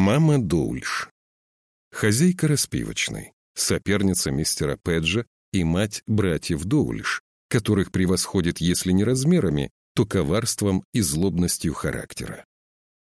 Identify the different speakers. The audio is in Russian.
Speaker 1: Мама Доульш. Хозяйка распивочной, соперница мистера Педжа и мать братьев Доульш, которых превосходит, если не размерами, то коварством и злобностью характера.